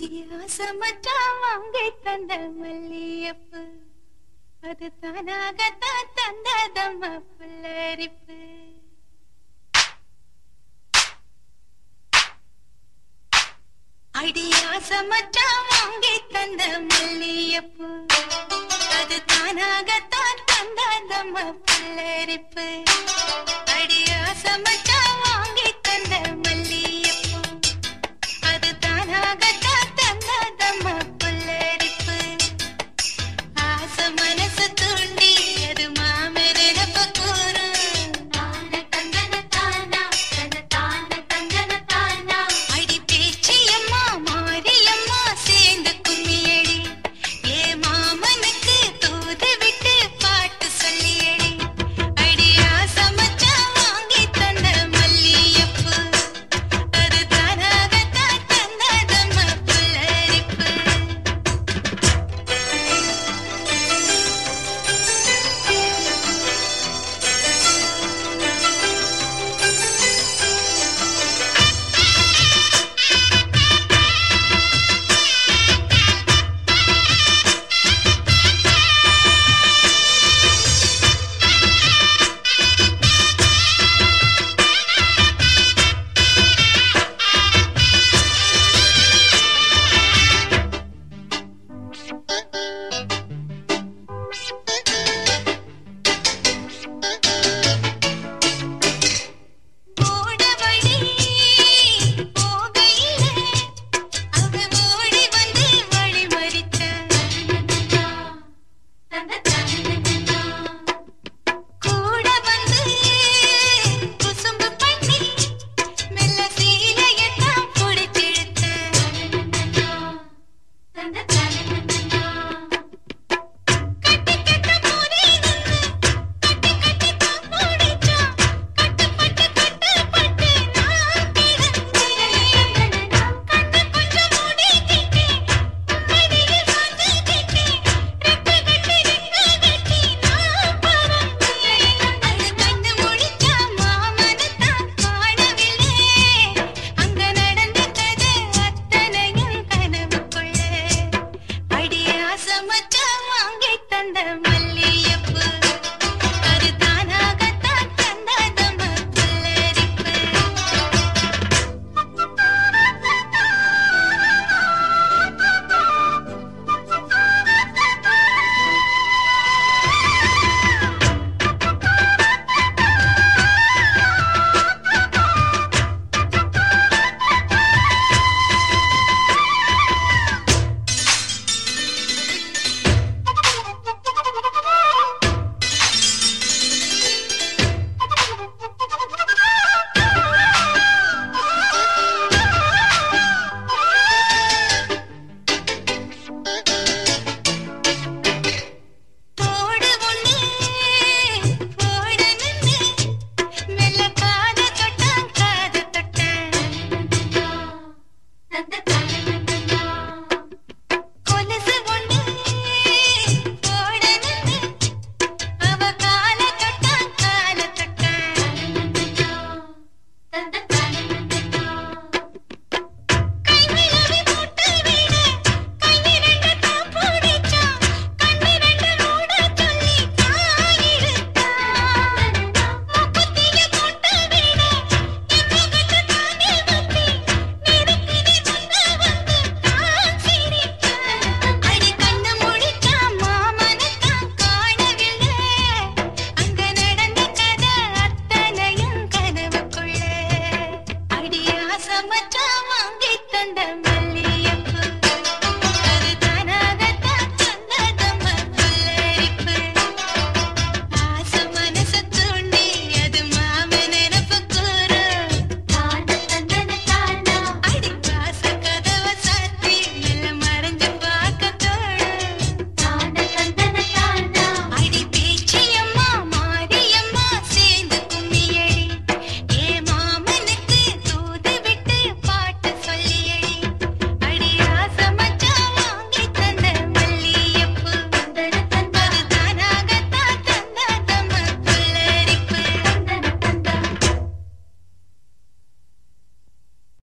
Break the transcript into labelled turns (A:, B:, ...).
A: அழகிய வசமற்றா வாங்கி தந்த மல்லியப்பு அது தானாகத்தான் தந்ததம்மா புல்லரிப்பு அடியாசமற்றா வாங்கி தந்த மல்லியப்பு அது தானாகத்தான் தந்ததம்மா புல்லரிப்பு மச்சா